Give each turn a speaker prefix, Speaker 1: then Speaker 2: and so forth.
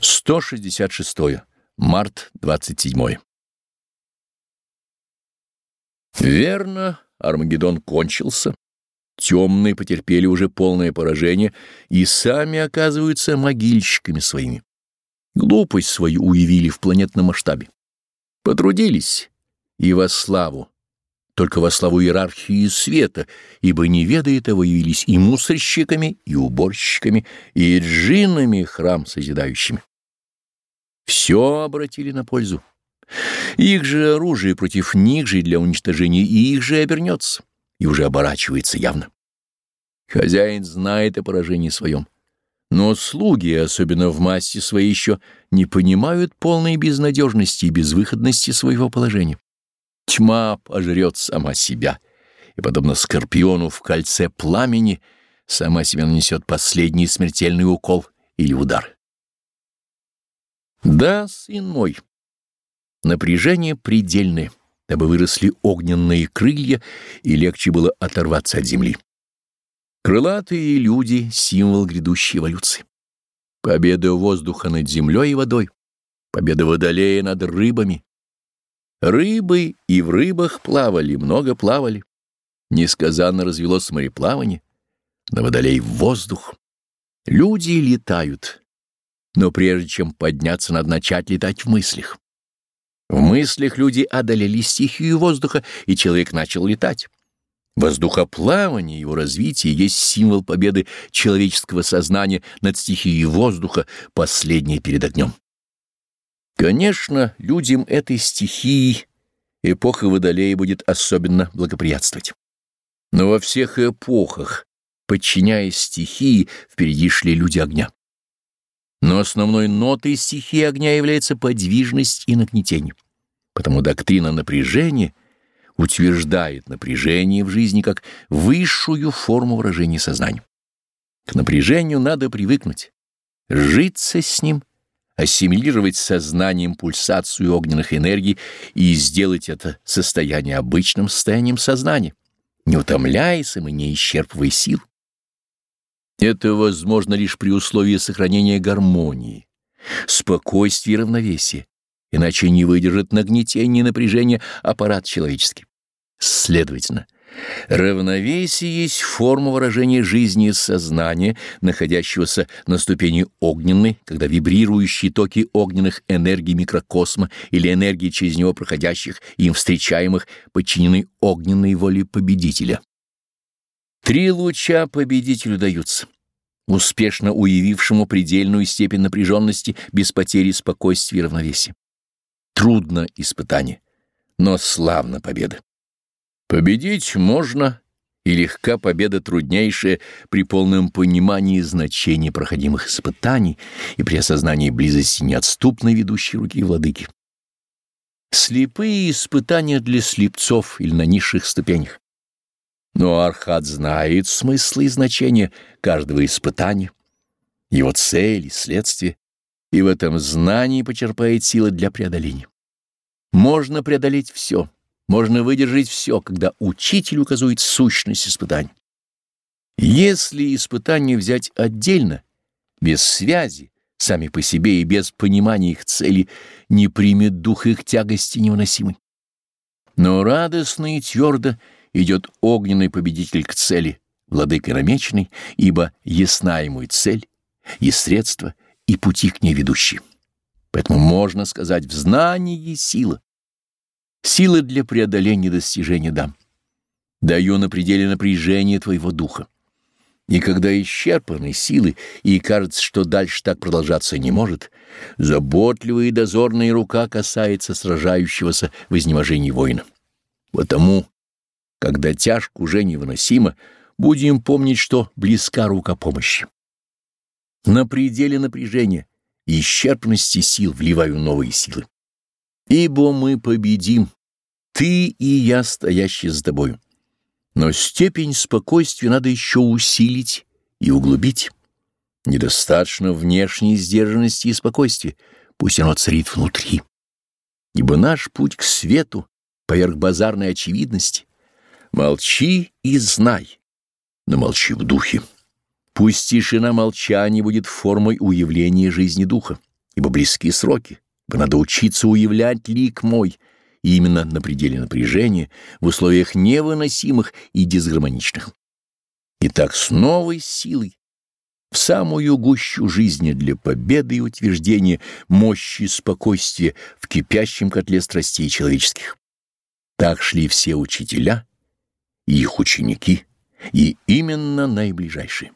Speaker 1: 166. Март 27. Верно, Армагеддон кончился. Темные потерпели уже полное поражение и сами оказываются могильщиками своими. Глупость свою уявили в планетном масштабе. Потрудились и во славу, только во славу иерархии света, ибо не ведая того явились и мусорщиками, и уборщиками, и джиннами храм созидающими все обратили на пользу. Их же оружие против них же для уничтожения и их же обернется, и уже оборачивается явно. Хозяин знает о поражении своем, но слуги, особенно в массе своей, еще не понимают полной безнадежности и безвыходности своего положения. Тьма пожрет сама себя, и, подобно скорпиону в кольце пламени, сама себе нанесет последний смертельный укол или удар. Да, сын мой, напряжение предельное, дабы выросли огненные крылья и легче было оторваться от земли. Крылатые люди — символ грядущей эволюции. Победа воздуха над землей и водой, победа водолея над рыбами. Рыбы и в рыбах плавали, много плавали. Несказанно развелось мореплавание, на водолей воздух. Люди летают, но прежде чем подняться, надо начать летать в мыслях. В мыслях люди одолели стихию воздуха, и человек начал летать. Воздухоплавание, его развитие есть символ победы человеческого сознания над стихией воздуха, последней перед огнем. Конечно, людям этой стихии эпоха Водолея будет особенно благоприятствовать. Но во всех эпохах, подчиняясь стихии, впереди шли люди огня. Но основной нотой стихии огня является подвижность и нагнетение. Потому доктрина напряжения утверждает напряжение в жизни как высшую форму выражения сознания. К напряжению надо привыкнуть, житься с ним, ассимилировать сознанием пульсацию огненных энергий и сделать это состояние обычным состоянием сознания, не утомляясь и не исчерпывая сил. Это возможно лишь при условии сохранения гармонии, спокойствия и равновесия, иначе не выдержит нагнетение и напряжения аппарат человеческий. Следовательно, равновесие есть форма выражения жизни и сознания, находящегося на ступени огненной, когда вибрирующие токи огненных энергий микрокосма или энергии через него проходящих им встречаемых подчинены огненной воле победителя. Три луча победителю даются, успешно уявившему предельную степень напряженности без потери спокойствия и равновесия. Трудно испытание, но славна победа. Победить можно, и легка победа труднейшая при полном понимании значения проходимых испытаний и при осознании близости неотступной ведущей руки владыки. Слепые испытания для слепцов или на низших ступенях. Но Архат знает смысл и значение каждого испытания, его цели, следствия, и в этом знании почерпает силы для преодоления. Можно преодолеть все, можно выдержать все, когда учитель указывает сущность испытаний. Если испытания взять отдельно, без связи, сами по себе и без понимания их цели, не примет дух их тягости невыносимой. Но радостно и твердо идет огненный победитель к цели, владыка намеченный, ибо ясна ему и цель, и средства, и пути к ней ведущие. Поэтому можно сказать, в знании сила. Сила для преодоления достижения дам. Даю на пределе напряжения твоего духа. И когда исчерпаны силы, и кажется, что дальше так продолжаться не может, заботливая и дозорная рука касается сражающегося в изнеможении воина. Потому когда тяжко уже невыносимо, будем помнить, что близка рука помощи. На пределе напряжения и исчерпности сил вливаю новые силы. Ибо мы победим, ты и я, стоящие с тобою. Но степень спокойствия надо еще усилить и углубить. Недостаточно внешней сдержанности и спокойствия, пусть оно царит внутри. Ибо наш путь к свету поверх базарной очевидности Молчи и знай, но молчи в духе. Пусть тишина молчания будет формой уявления жизни духа ибо близки сроки, ибо надо учиться уявлять лик мой, и именно на пределе напряжения, в условиях невыносимых и дисгармоничных. Итак, с новой силой, в самую гущу жизни для победы и утверждения мощи и спокойствия в кипящем котле страстей человеческих. Так шли все учителя их ученики, и именно наиближайшие.